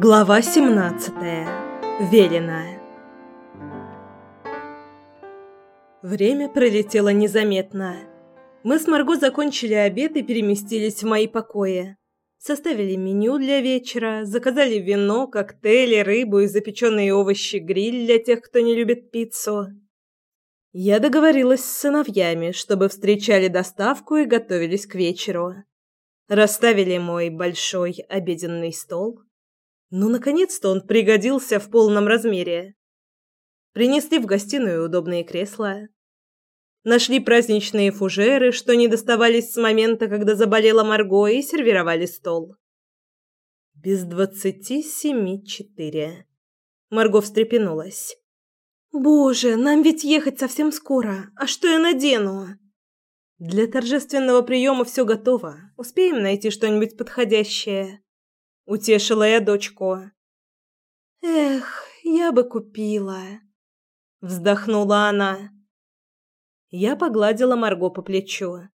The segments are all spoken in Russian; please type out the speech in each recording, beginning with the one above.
Глава 17. Велена. Время пролетело незаметно. Мы с Марго закончили обед и переместились в мои покои. Составили меню для вечера, заказали вино, коктейли, рыбу и запеченные овощи гриль для тех, кто не любит пиццу. Я договорилась с сыновьями, чтобы встречали доставку и готовились к вечеру. Расставили мой большой обеденный стол ну, наконец-то он пригодился в полном размере. Принесли в гостиную удобные кресла. Нашли праздничные фужеры, что не доставались с момента, когда заболела Марго, и сервировали стол. Без двадцати семи четыре. Марго встрепенулась. «Боже, нам ведь ехать совсем скоро. А что я надену?» «Для торжественного приема все готово. Успеем найти что-нибудь подходящее». Утешила я дочку. Эх, я бы купила, вздохнула она. Я погладила Марго по плечу.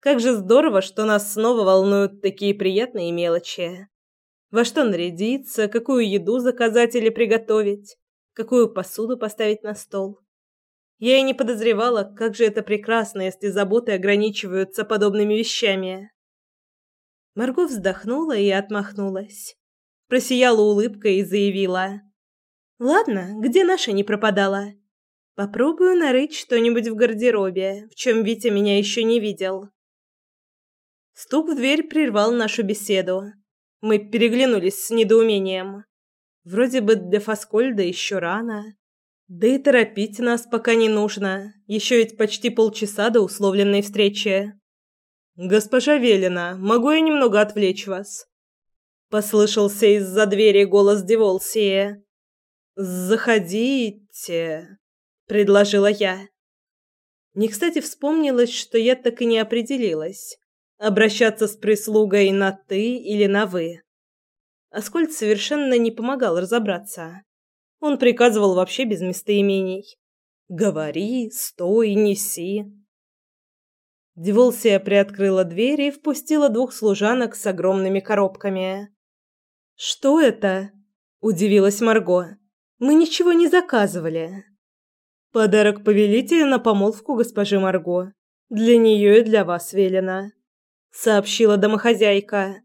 Как же здорово, что нас снова волнуют такие приятные мелочи. Во что нарядиться, какую еду заказать или приготовить, какую посуду поставить на стол. Я и не подозревала, как же это прекрасно, если заботы ограничиваются подобными вещами. Марго вздохнула и отмахнулась. Просияла улыбкой и заявила: "Ладно, где наша не пропадала? Попробую нарыть что-нибудь в гардеробе, в чем Витя меня еще не видел". Стук в дверь прервал нашу беседу. Мы переглянулись с недоумением. Вроде бы для Фаскольда еще рано. Да и торопить нас пока не нужно. Еще ведь почти полчаса до условленной встречи. «Госпожа Велина, могу я немного отвлечь вас?» Послышался из-за двери голос Деволсии. «Заходите», — предложила я. Не кстати вспомнилось, что я так и не определилась, обращаться с прислугой на «ты» или на «вы». Аскольд совершенно не помогал разобраться. Он приказывал вообще без местоимений. «Говори, стой, неси». Деволсия приоткрыла дверь и впустила двух служанок с огромными коробками. «Что это?» – удивилась Марго. «Мы ничего не заказывали». «Подарок повелителя на помолвку госпожи Марго. Для нее и для вас велено», – сообщила домохозяйка.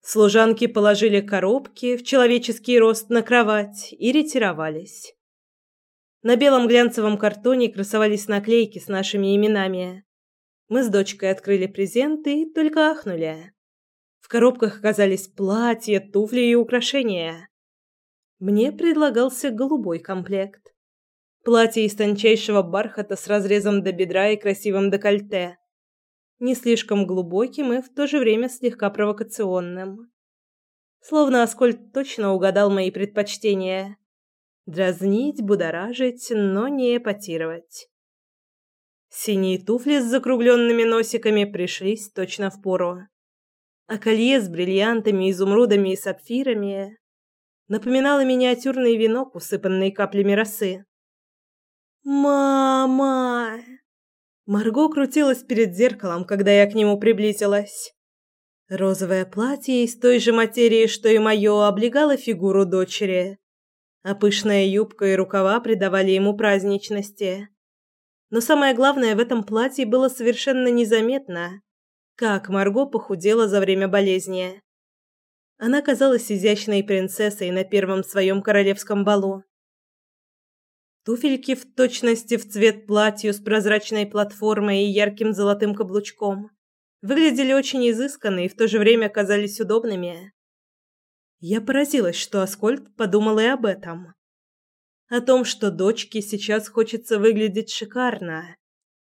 Служанки положили коробки в человеческий рост на кровать и ретировались. На белом глянцевом картоне красовались наклейки с нашими именами. Мы с дочкой открыли презенты и только ахнули. В коробках оказались платья, туфли и украшения. Мне предлагался голубой комплект. Платье из тончайшего бархата с разрезом до бедра и красивым декольте. Не слишком глубоким и в то же время слегка провокационным. Словно Аскольд точно угадал мои предпочтения. Дразнить, будоражить, но не эпатировать. Синие туфли с закругленными носиками пришлись точно в пору. А колье с бриллиантами, изумрудами и сапфирами напоминало миниатюрный венок, усыпанный каплями росы. «Мама!» Марго крутилась перед зеркалом, когда я к нему приблизилась. Розовое платье из той же материи, что и мое, облегало фигуру дочери, а пышная юбка и рукава придавали ему праздничности. Но самое главное в этом платье было совершенно незаметно, как Марго похудела за время болезни. Она казалась изящной принцессой на первом своем королевском балу. Туфельки в точности в цвет платью с прозрачной платформой и ярким золотым каблучком выглядели очень изысканно и в то же время казались удобными. Я поразилась, что Аскольд подумал и об этом о том, что дочке сейчас хочется выглядеть шикарно.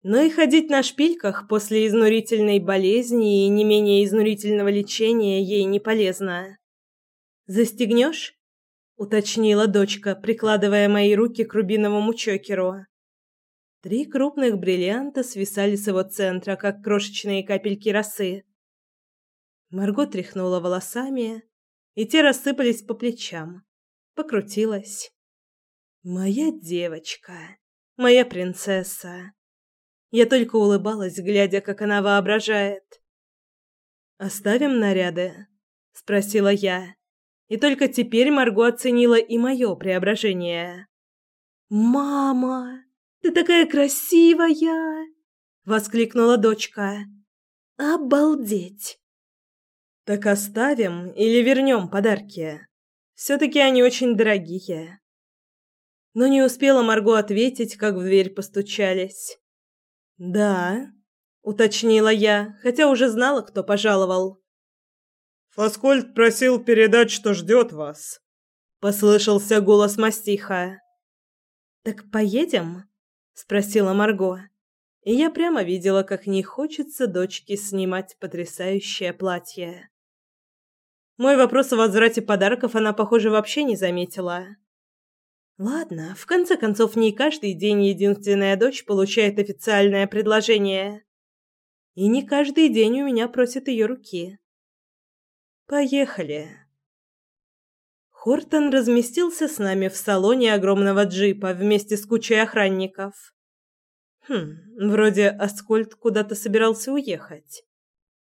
Но и ходить на шпильках после изнурительной болезни и не менее изнурительного лечения ей не полезно. «Застегнешь?» — уточнила дочка, прикладывая мои руки к рубиновому чокеру. Три крупных бриллианта свисали с его центра, как крошечные капельки росы. Марго тряхнула волосами, и те рассыпались по плечам. Покрутилась. Моя девочка, моя принцесса. Я только улыбалась, глядя, как она воображает. Оставим наряды, спросила я. И только теперь Марго оценила и мое преображение. «Мама, ты такая красивая!» — воскликнула дочка. «Обалдеть!» «Так оставим или вернем подарки? Все-таки они очень дорогие». Но не успела Марго ответить, как в дверь постучались. «Да», — уточнила я, хотя уже знала, кто пожаловал. Фаскольд просил передать, что ждет вас. Послышался голос мастиха. Так поедем? спросила Марго. И я прямо видела, как не хочется дочке снимать потрясающее платье. Мой вопрос о возврате подарков она, похоже, вообще не заметила. Ладно, в конце концов, не каждый день единственная дочь получает официальное предложение. И не каждый день у меня просят ее руки. Поехали. Хортон разместился с нами в салоне огромного джипа вместе с кучей охранников. Хм, вроде Аскольд куда-то собирался уехать.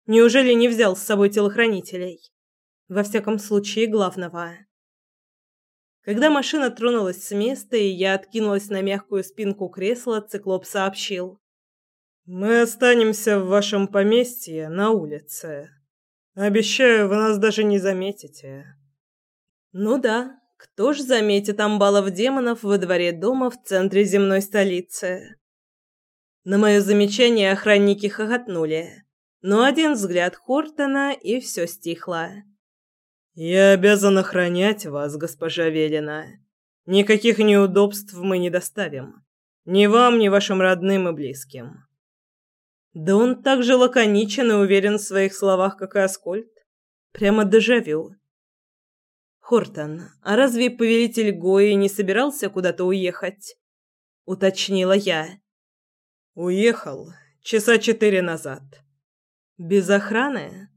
Неужели не взял с собой телохранителей? Во всяком случае, главного. Когда машина тронулась с места, и я откинулась на мягкую спинку кресла, циклоп сообщил: "Мы останемся в вашем поместье на улице. Обещаю, вы нас даже не заметите. Ну да, кто ж заметит амбалов демонов во дворе дома в центре земной столицы? На мое замечание охранники хохотнули, но один взгляд Хортона и все стихло. Я обязан охранять вас, госпожа Велина. Никаких неудобств мы не доставим. Ни вам, ни вашим родным и близким. Да он так же лаконичен и уверен в своих словах, как и Аскольд. Прямо дежавю. Хортон, а разве повелитель Гои не собирался куда-то уехать? уточнила я. Уехал часа четыре назад. Без охраны?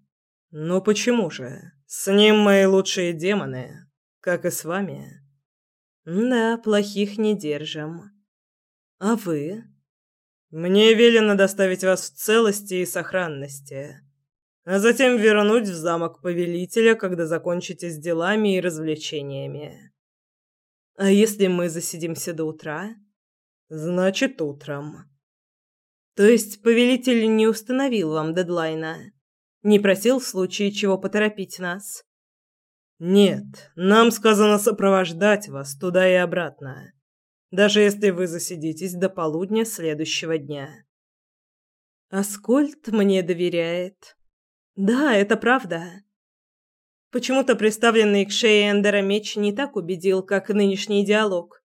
Ну почему же? С ним мои лучшие демоны, как и с вами. Да, плохих не держим. А вы? Мне велено доставить вас в целости и сохранности, а затем вернуть в замок повелителя, когда закончите с делами и развлечениями. А если мы засидимся до утра? Значит, утром. То есть повелитель не установил вам дедлайна? Не просил в случае чего поторопить нас? Нет, нам сказано сопровождать вас туда и обратно даже если вы засидитесь до полудня следующего дня. Аскольд мне доверяет. Да, это правда. Почему-то приставленный к шее Эндера меч не так убедил, как нынешний диалог.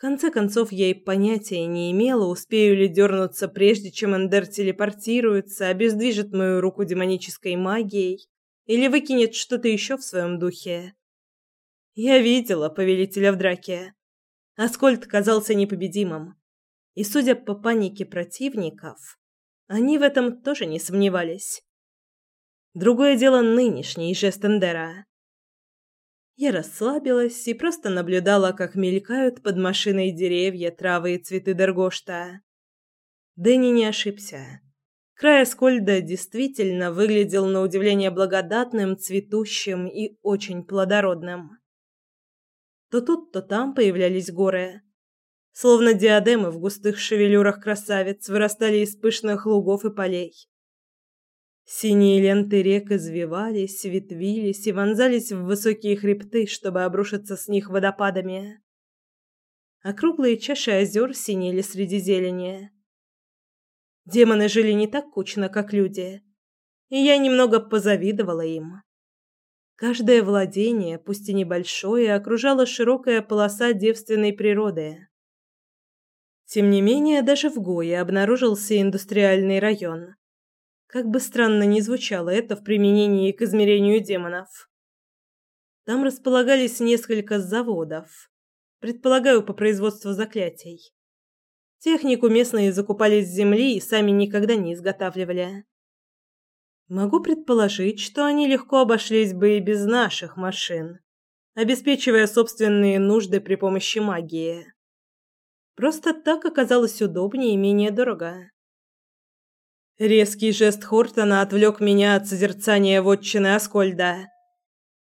Конце концов, я и понятия не имела, успею ли дернуться, прежде чем Эндер телепортируется, обездвижит мою руку демонической магией или выкинет что-то еще в своем духе. Я видела повелителя в драке. Аскольд казался непобедимым. И, судя по панике противников, они в этом тоже не сомневались. Другое дело нынешний жест Эндера. Я расслабилась и просто наблюдала, как мелькают под машиной деревья, травы и цветы Дергошта. Дэнни не ошибся. Край Аскольда действительно выглядел на удивление благодатным, цветущим и очень плодородным. То тут, то там появлялись горы. Словно диадемы в густых шевелюрах красавиц вырастали из пышных лугов и полей. Синие ленты рек извивались, ветвились и вонзались в высокие хребты, чтобы обрушиться с них водопадами. Округлые чаши озер синели среди зелени. Демоны жили не так кучно, как люди, и я немного позавидовала им. Каждое владение, пусть и небольшое, окружала широкая полоса девственной природы. Тем не менее, даже в Гое обнаружился индустриальный район. Как бы странно ни звучало это в применении к измерению демонов. Там располагались несколько заводов, предполагаю, по производству заклятий. Технику местные закупали с земли и сами никогда не изготавливали. Могу предположить, что они легко обошлись бы и без наших машин, обеспечивая собственные нужды при помощи магии. Просто так оказалось удобнее и менее дорого. Резкий жест Хортона отвлек меня от созерцания вотчины Аскольда.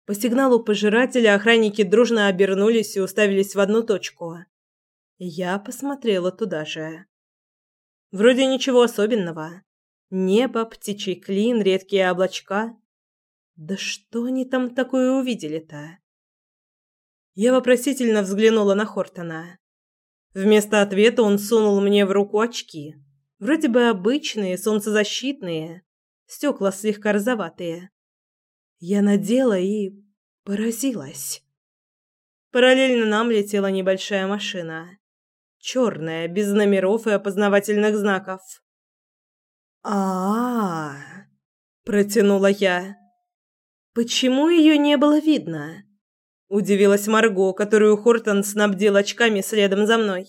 По сигналу пожирателя охранники дружно обернулись и уставились в одну точку. Я посмотрела туда же. Вроде ничего особенного. Небо, птичий клин, редкие облачка. Да что они там такое увидели-то? Я вопросительно взглянула на Хортона. Вместо ответа он сунул мне в руку очки. Вроде бы обычные, солнцезащитные, стекла слегка розоватые. Я надела и поразилась. Параллельно нам летела небольшая машина. Черная, без номеров и опознавательных знаков. а, протянула я. «Почему ее не было видно?» Удивилась Марго, которую Хортон снабдил очками следом за мной.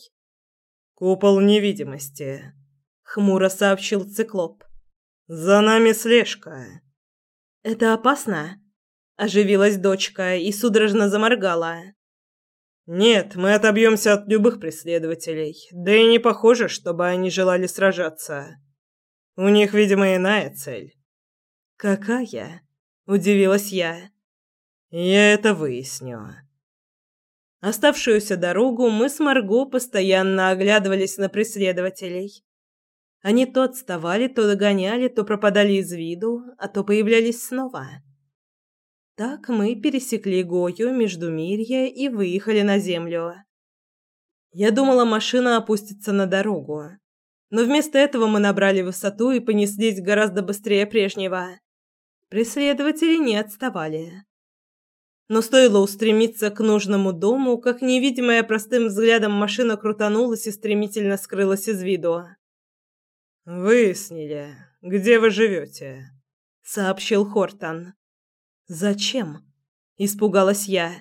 «Купол невидимости», — хмуро сообщил циклоп. «За нами слежка». «Это опасно?» – оживилась дочка и судорожно заморгала. «Нет, мы отобьемся от любых преследователей. Да и не похоже, чтобы они желали сражаться. У них, видимо, иная цель». «Какая?» – удивилась я. «Я это выясню». Оставшуюся дорогу мы с Марго постоянно оглядывались на преследователей. Они то отставали, то догоняли, то пропадали из виду, а то появлялись снова. Так мы пересекли Гою, Междумирье и выехали на землю. Я думала, машина опустится на дорогу. Но вместо этого мы набрали высоту и понеслись гораздо быстрее прежнего. Преследователи не отставали. Но стоило устремиться к нужному дому, как невидимая простым взглядом машина крутанулась и стремительно скрылась из виду. «Выяснили, где вы живете», — сообщил Хортон. «Зачем?» – испугалась я.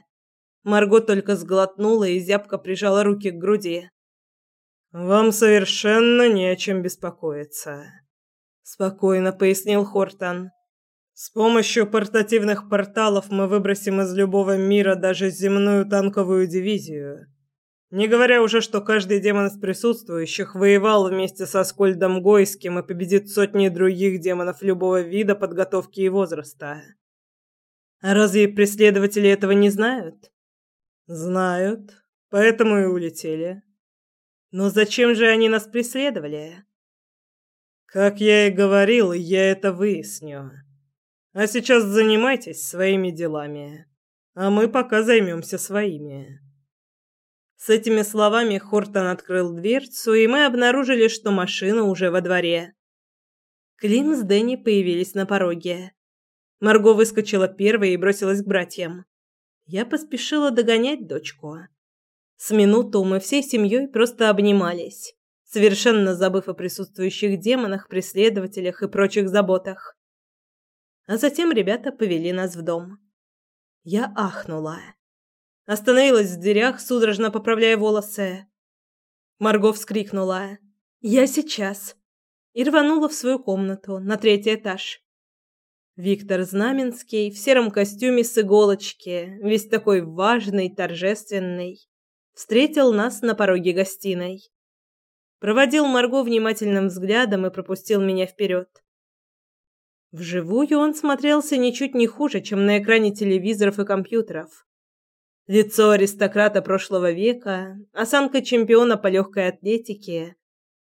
Марго только сглотнула и зябко прижала руки к груди. «Вам совершенно не о чем беспокоиться», – спокойно пояснил Хортон. «С помощью портативных порталов мы выбросим из любого мира даже земную танковую дивизию. Не говоря уже, что каждый демон из присутствующих воевал вместе со Скольдом Гойским и победит сотни других демонов любого вида, подготовки и возраста. А разве преследователи этого не знают? Знают, поэтому и улетели. Но зачем же они нас преследовали? Как я и говорил, я это выясню. А сейчас занимайтесь своими делами, а мы пока займемся своими. С этими словами Хортон открыл дверцу, и мы обнаружили, что машина уже во дворе. Клим с Дэнни появились на пороге. Марго выскочила первой и бросилась к братьям. Я поспешила догонять дочку. С минуту мы всей семьей просто обнимались, совершенно забыв о присутствующих демонах, преследователях и прочих заботах. А затем ребята повели нас в дом. Я ахнула. Остановилась в дверях, судорожно поправляя волосы. Марго вскрикнула: "Я сейчас!" и рванула в свою комнату на третий этаж. Виктор Знаменский в сером костюме с иголочки, весь такой важный, торжественный, встретил нас на пороге гостиной. Проводил Марго внимательным взглядом и пропустил меня вперед. Вживую он смотрелся ничуть не хуже, чем на экране телевизоров и компьютеров. Лицо аристократа прошлого века, осанка чемпиона по легкой атлетике,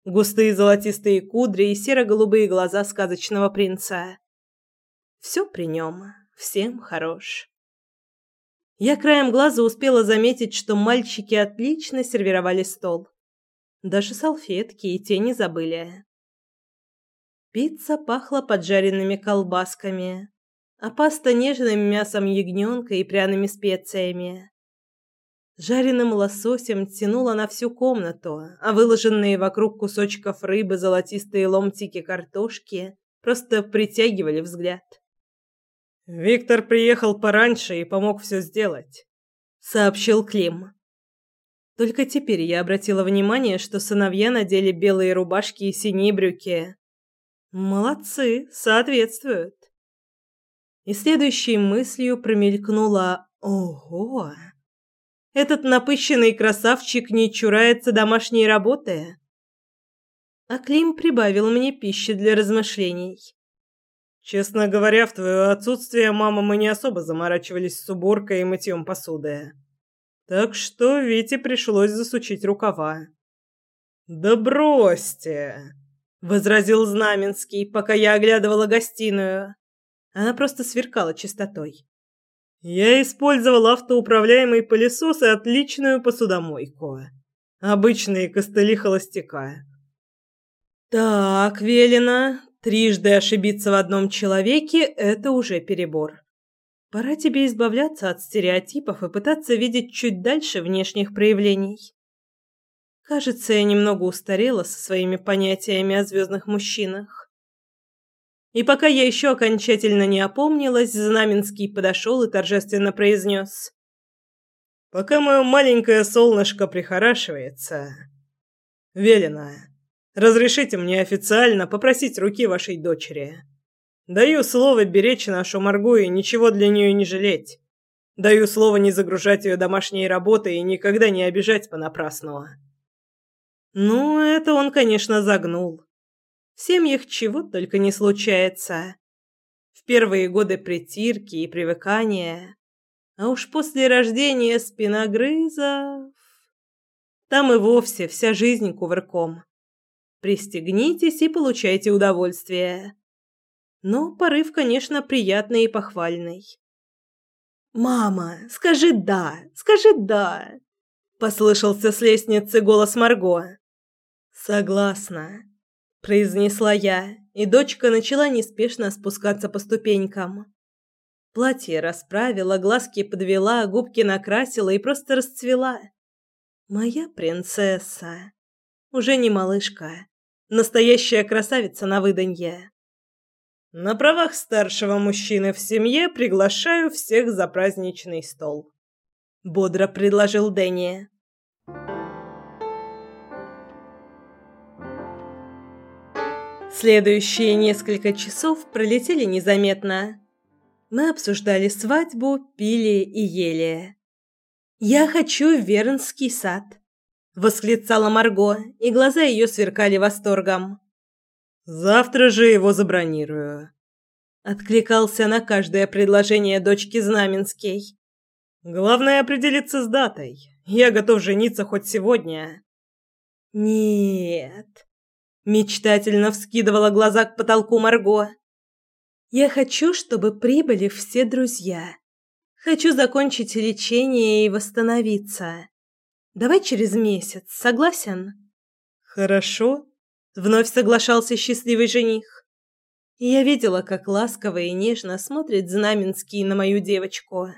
густые золотистые кудри и серо-голубые глаза сказочного принца. Все при нем, всем хорош. Я краем глаза успела заметить, что мальчики отлично сервировали стол. Даже салфетки и те не забыли. Пицца пахла поджаренными колбасками, а паста нежным мясом ягненка и пряными специями. Жареным лососем тянуло на всю комнату, а выложенные вокруг кусочков рыбы золотистые ломтики картошки просто притягивали взгляд. «Виктор приехал пораньше и помог все сделать», — сообщил Клим. Только теперь я обратила внимание, что сыновья надели белые рубашки и синие брюки. Молодцы, соответствуют. И следующей мыслью промелькнула «Ого!» Этот напыщенный красавчик не чурается домашней работы. А Клим прибавил мне пищи для размышлений. Честно говоря, в твое отсутствие, мама, мы не особо заморачивались с уборкой и мытьем посуды. Так что Вите пришлось засучить рукава. «Да бросьте!» — возразил Знаменский, пока я оглядывала гостиную. Она просто сверкала чистотой. Я использовал автоуправляемый пылесос и отличную посудомойку. Обычные костыли холостяка. Так, Велина, трижды ошибиться в одном человеке – это уже перебор. Пора тебе избавляться от стереотипов и пытаться видеть чуть дальше внешних проявлений. Кажется, я немного устарела со своими понятиями о звездных мужчинах. И пока я еще окончательно не опомнилась, Знаменский подошел и торжественно произнес. «Пока мое маленькое солнышко прихорашивается, Велено, разрешите мне официально попросить руки вашей дочери. Даю слово беречь нашу Маргу и ничего для нее не жалеть. Даю слово не загружать ее домашней работой и никогда не обижать понапрасну». Ну, это он, конечно, загнул. В семьях чего только не случается. В первые годы притирки и привыкания, а уж после рождения спиногрызов... Там и вовсе вся жизнь кувырком. Пристегнитесь и получайте удовольствие. Но порыв, конечно, приятный и похвальный. «Мама, скажи «да», скажи «да», — послышался с лестницы голос Марго. «Согласна», произнесла я, и дочка начала неспешно спускаться по ступенькам. Платье расправила, глазки подвела, губки накрасила и просто расцвела. Моя принцесса. Уже не малышка. Настоящая красавица на выданье. На правах старшего мужчины в семье приглашаю всех за праздничный стол. Бодро предложил Дэнни. Следующие несколько часов пролетели незаметно. Мы обсуждали свадьбу, пили и ели. «Я хочу Вернский сад», — восклицала Марго, и глаза ее сверкали восторгом. «Завтра же его забронирую», — откликался на каждое предложение дочки Знаменский. «Главное определиться с датой. Я готов жениться хоть сегодня». «Нет», Мечтательно вскидывала глаза к потолку Марго. Я хочу, чтобы прибыли все друзья. Хочу закончить лечение и восстановиться. Давай через месяц, согласен? Хорошо, вновь соглашался счастливый жених. Я видела, как ласково и нежно смотрит Знаменский на мою девочку.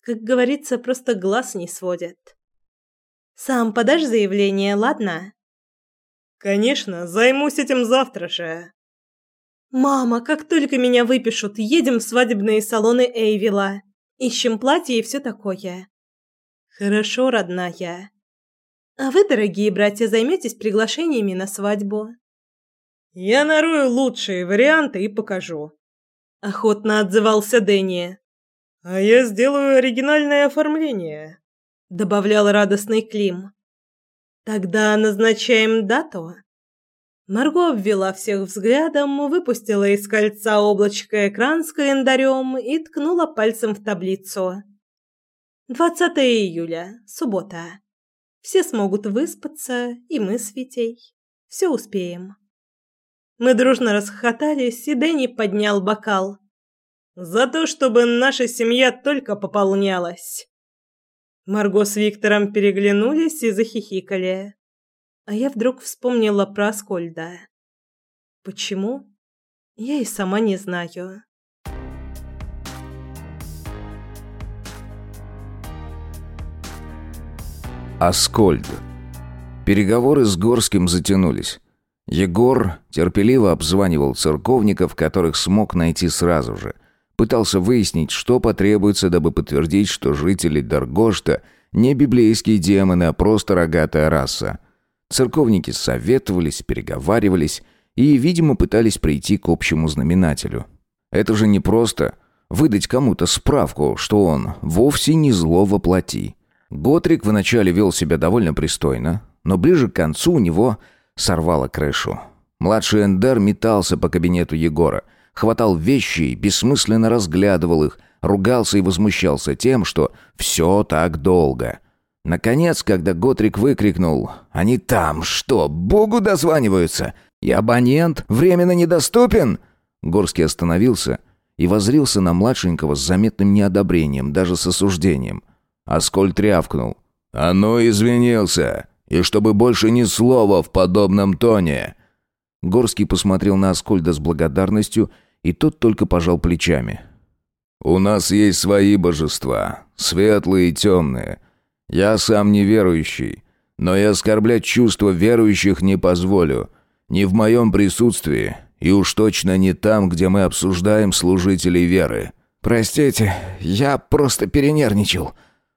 Как говорится, просто глаз не сводит. Сам подашь заявление, ладно? Конечно, займусь этим завтра же. Мама, как только меня выпишут, едем в свадебные салоны Эйвила. Ищем платье и все такое. Хорошо, родная. А вы, дорогие братья, займетесь приглашениями на свадьбу. Я нарою лучшие варианты и покажу. Охотно отзывался Дэнни. А я сделаю оригинальное оформление, добавлял радостный Клим. Тогда назначаем дату. Марго обвела всех взглядом, выпустила из кольца облачко экран с календарем и ткнула пальцем в таблицу. 20 июля, суббота. Все смогут выспаться, и мы с Витей. Все успеем. Мы дружно расхохотались, и Дэнни поднял бокал. За то, чтобы наша семья только пополнялась. Марго с Виктором переглянулись и захихикали. А я вдруг вспомнила про Аскольда. Почему? Я и сама не знаю. Аскольд. Переговоры с Горским затянулись. Егор терпеливо обзванивал церковников, которых смог найти сразу же – Пытался выяснить, что потребуется, дабы подтвердить, что жители Даргошта не библейские демоны, а просто рогатая раса. Церковники советовались, переговаривались и, видимо, пытались прийти к общему знаменателю. Это же не просто выдать кому-то справку, что он вовсе не зло воплоти. Готрик вначале вел себя довольно пристойно, но ближе к концу у него сорвало крышу. Младший Эндер метался по кабинету Егора – хватал вещи и бессмысленно разглядывал их, ругался и возмущался тем, что все так долго. Наконец, когда Готрик выкрикнул «Они там что, Богу дозваниваются? И абонент временно недоступен?» Горский остановился и возрился на младшенького с заметным неодобрением, даже с осуждением. Аскольд рявкнул. «А ну, извинился! И чтобы больше ни слова в подобном тоне!» Горский посмотрел на Аскольда с благодарностью, и тот только пожал плечами. «У нас есть свои божества, светлые и темные. Я сам неверующий, но и оскорблять чувства верующих не позволю. Ни в моем присутствии, и уж точно не там, где мы обсуждаем служителей веры». «Простите, я просто перенервничал».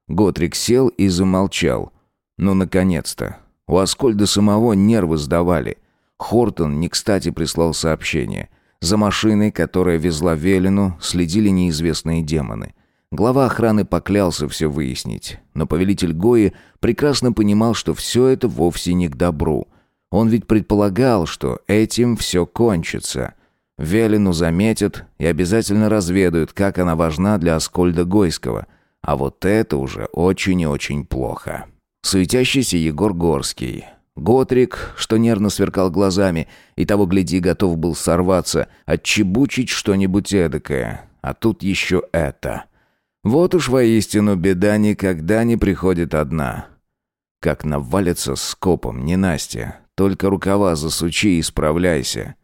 Готрик сел и замолчал. «Ну, наконец-то. У Аскольда самого нервы сдавали. Хортон не кстати прислал сообщение. За машиной, которая везла Велину, следили неизвестные демоны. Глава охраны поклялся все выяснить, но повелитель Гои прекрасно понимал, что все это вовсе не к добру. Он ведь предполагал, что этим все кончится. Велину заметят и обязательно разведают, как она важна для Аскольда Гойского. А вот это уже очень и очень плохо. Суетящийся Егор Горский, Готрик, что нервно сверкал глазами, и того гляди готов был сорваться, отчебучить что-нибудь эдакое. А тут еще это. Вот уж воистину беда никогда не приходит одна. Как навалится скопом, не Настя. Только рукава засучи и справляйся.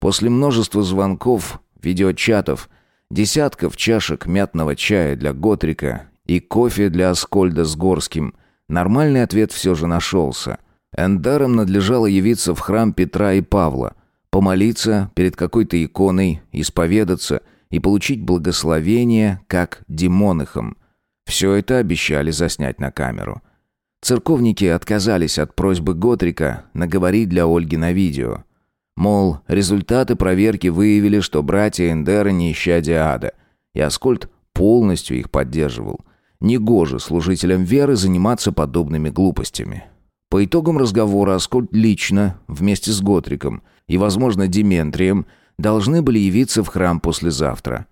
После множества звонков, видеочатов, десятков чашек мятного чая для Готрика и кофе для Аскольда с Горским, нормальный ответ все же нашелся. Эндарам надлежало явиться в храм Петра и Павла, помолиться перед какой-то иконой, исповедаться и получить благословение, как демонахам. Все это обещали заснять на камеру. Церковники отказались от просьбы Готрика наговорить для Ольги на видео. Мол, результаты проверки выявили, что братья Эндера не исчадия ада, и Аскольд полностью их поддерживал. Негоже служителям веры заниматься подобными глупостями. По итогам разговора Аскольд лично, вместе с Готриком и, возможно, Дементрием, должны были явиться в храм послезавтра.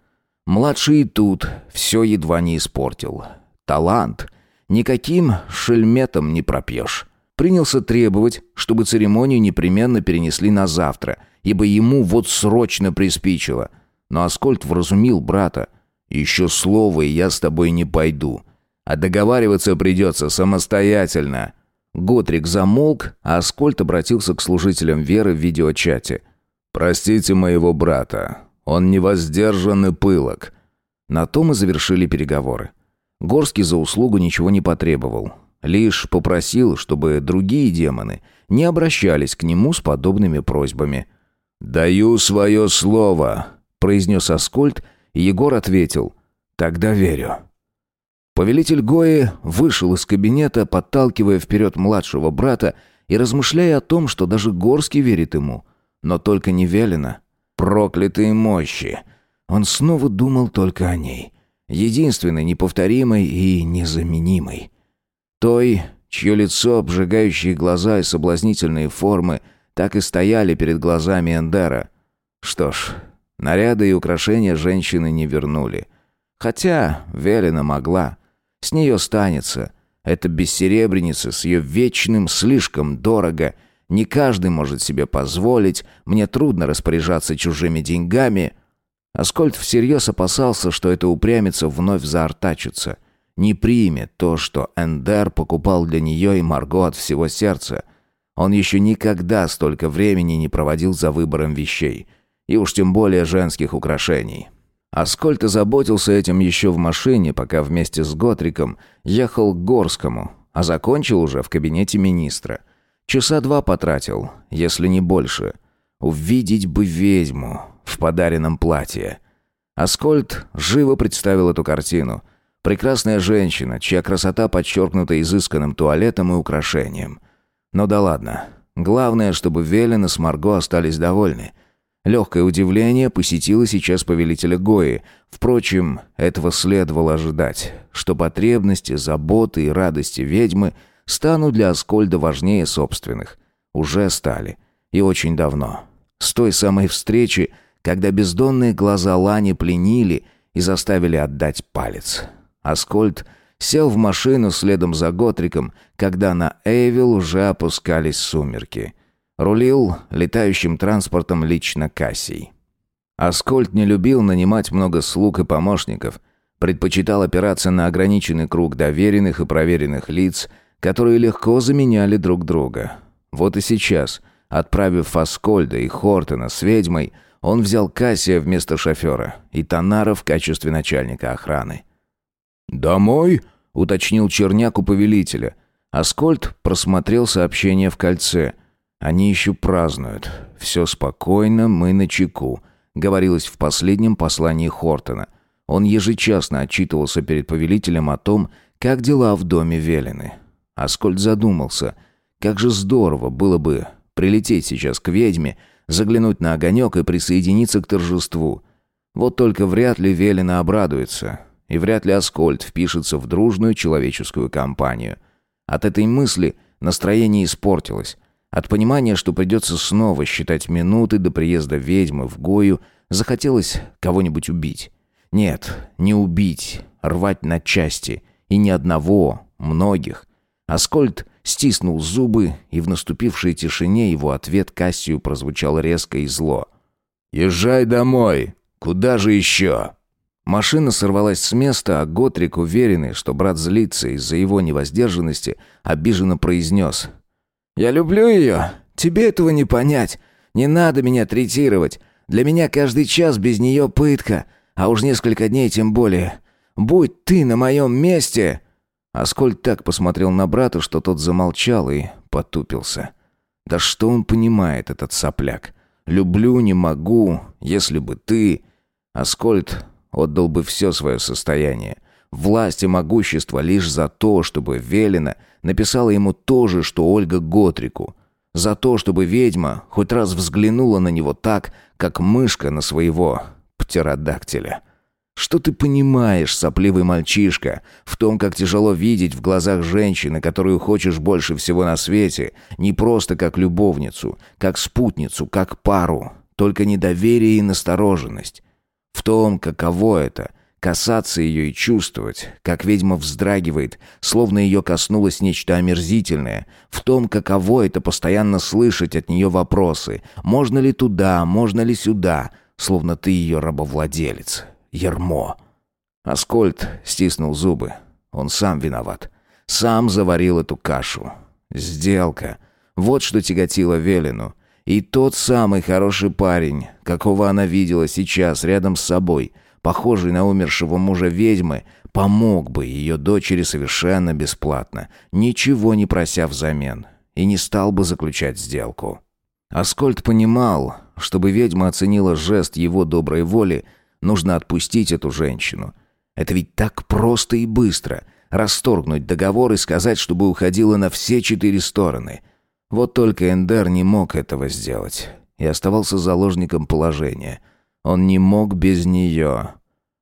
Младший и тут все едва не испортил. Талант. Никаким шельметом не пропьешь. Принялся требовать, чтобы церемонию непременно перенесли на завтра, ибо ему вот срочно приспичило. Но Аскольд вразумил брата. «Еще слово, и я с тобой не пойду. А договариваться придется самостоятельно». Готрик замолк, а Аскольд обратился к служителям веры в видеочате. «Простите моего брата. Он невоздержан и пылок». На том и завершили переговоры. Горский за услугу ничего не потребовал. Лишь попросил, чтобы другие демоны не обращались к нему с подобными просьбами. «Даю свое слово», — произнес Аскольд, и Егор ответил. «Тогда верю». Повелитель Гои вышел из кабинета, подталкивая вперед младшего брата и размышляя о том, что даже Горский верит ему. Но только не Велина. Проклятые мощи! Он снова думал только о ней. Единственной, неповторимой и незаменимой. Той, чье лицо, обжигающие глаза и соблазнительные формы так и стояли перед глазами Эндера. Что ж, наряды и украшения женщины не вернули. Хотя Велина могла. С нее станется. Это бессеребреница с ее вечным слишком дорого. Не каждый может себе позволить. Мне трудно распоряжаться чужими деньгами. Аскольд всерьез опасался, что эта упрямица вновь заортачится. Не примет то, что Эндер покупал для нее и Марго от всего сердца. Он еще никогда столько времени не проводил за выбором вещей. И уж тем более женских украшений. Аскольд заботился этим еще в машине, пока вместе с Готриком ехал к Горскому, а закончил уже в кабинете министра. Часа два потратил, если не больше. Увидеть бы ведьму в подаренном платье. Аскольд живо представил эту картину. Прекрасная женщина, чья красота подчеркнута изысканным туалетом и украшением. Но да ладно. Главное, чтобы Велена с Марго остались довольны. Легкое удивление посетило сейчас повелителя Гои. Впрочем, этого следовало ожидать, что потребности, заботы и радости ведьмы станут для Аскольда важнее собственных. Уже стали. И очень давно. С той самой встречи, когда бездонные глаза Лани пленили и заставили отдать палец. Аскольд сел в машину следом за Готриком, когда на Эйвил уже опускались сумерки. Рулил летающим транспортом лично Кассий. Аскольд не любил нанимать много слуг и помощников, предпочитал опираться на ограниченный круг доверенных и проверенных лиц, которые легко заменяли друг друга. Вот и сейчас, отправив Аскольда и Хортона с ведьмой, он взял Кассия вместо шофера и Танара в качестве начальника охраны. «Домой?» — уточнил черняк у повелителя. Аскольд просмотрел сообщение в кольце. «Они еще празднуют. Все спокойно, мы на чеку», — говорилось в последнем послании Хортона. Он ежечасно отчитывался перед повелителем о том, как дела в доме Велины. Аскольд задумался, как же здорово было бы прилететь сейчас к ведьме, заглянуть на огонек и присоединиться к торжеству. Вот только вряд ли Велина обрадуется, и вряд ли Аскольд впишется в дружную человеческую компанию. От этой мысли настроение испортилось. От понимания, что придется снова считать минуты до приезда ведьмы в Гою, захотелось кого-нибудь убить. Нет, не убить, рвать на части. И не одного, многих. Аскольд стиснул зубы, и в наступившей тишине его ответ Кассию прозвучал резко и зло. «Езжай домой! Куда же еще?» Машина сорвалась с места, а Готрик, уверенный, что брат злится из-за его невоздержанности, обиженно произнес. «Я люблю ее. Тебе этого не понять. Не надо меня третировать. Для меня каждый час без нее пытка, а уж несколько дней тем более. Будь ты на моем месте...» Аскольд так посмотрел на брата, что тот замолчал и потупился. «Да что он понимает, этот сопляк? Люблю, не могу, если бы ты...» Аскольд отдал бы все свое состояние. Власть и могущество лишь за то, чтобы Велина написала ему то же, что Ольга Готрику. За то, чтобы ведьма хоть раз взглянула на него так, как мышка на своего птеродактиля. Что ты понимаешь, сопливый мальчишка, в том, как тяжело видеть в глазах женщины, которую хочешь больше всего на свете, не просто как любовницу, как спутницу, как пару, только недоверие и настороженность. В том, каково это — касаться ее и чувствовать, как ведьма вздрагивает, словно ее коснулось нечто омерзительное, в том, каково это постоянно слышать от нее вопросы «можно ли туда, можно ли сюда», словно ты ее рабовладелец, Ермо. Аскольд стиснул зубы. Он сам виноват. Сам заварил эту кашу. Сделка. Вот что тяготило Велину. И тот самый хороший парень, какого она видела сейчас рядом с собой, похожий на умершего мужа ведьмы, помог бы ее дочери совершенно бесплатно, ничего не прося взамен, и не стал бы заключать сделку. Аскольд понимал, чтобы ведьма оценила жест его доброй воли, Нужно отпустить эту женщину. Это ведь так просто и быстро. Расторгнуть договор и сказать, чтобы уходила на все четыре стороны. Вот только Эндер не мог этого сделать. И оставался заложником положения. Он не мог без нее.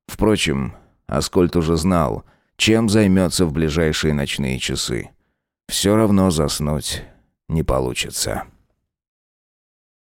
Впрочем, Аскольд уже знал, чем займется в ближайшие ночные часы. Все равно заснуть не получится.